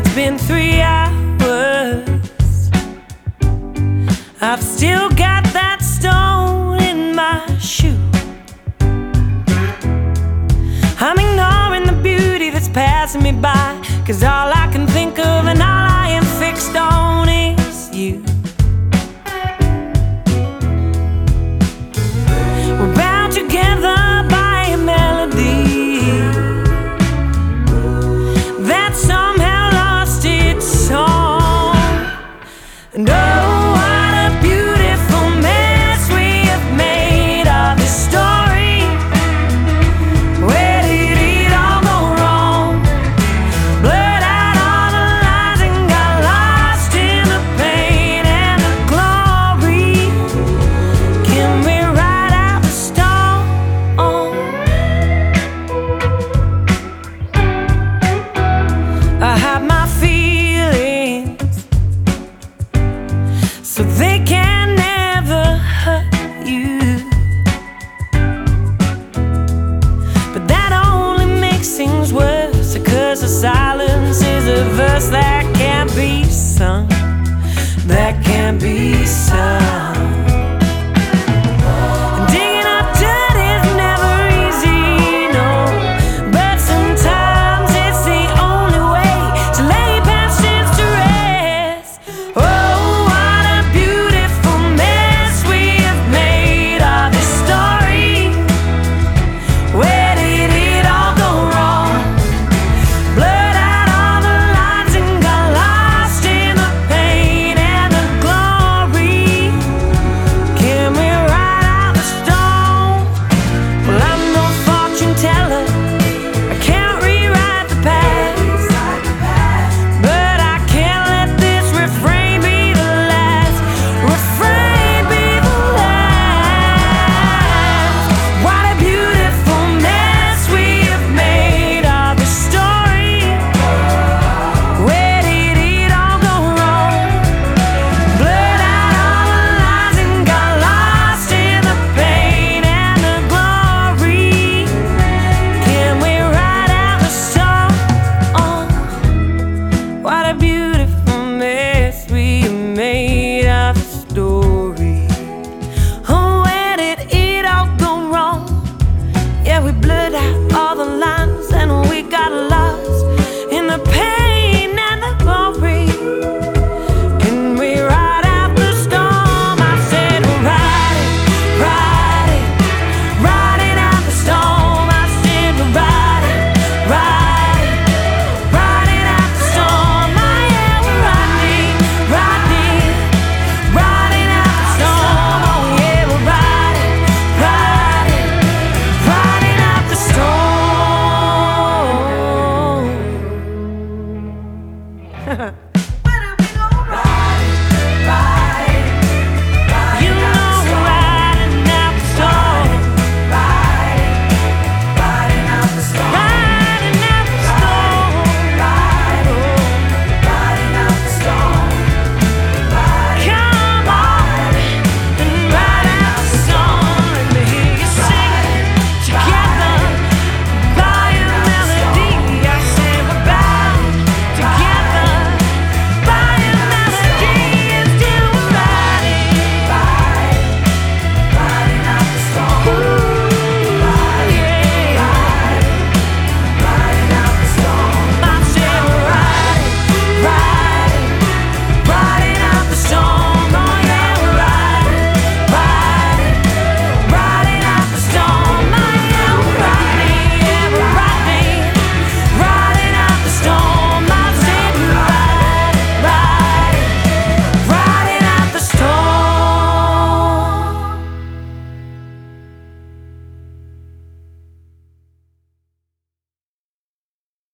it's been three hours. I've still got And be sung,